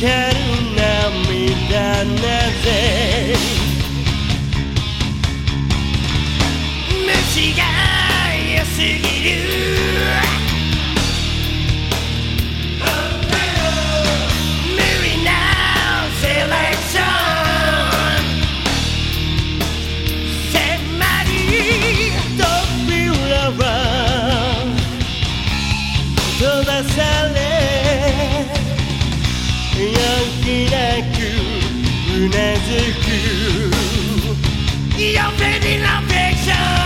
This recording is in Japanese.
ける涙なぜ？虫が良すぎる。Lady Love Picture.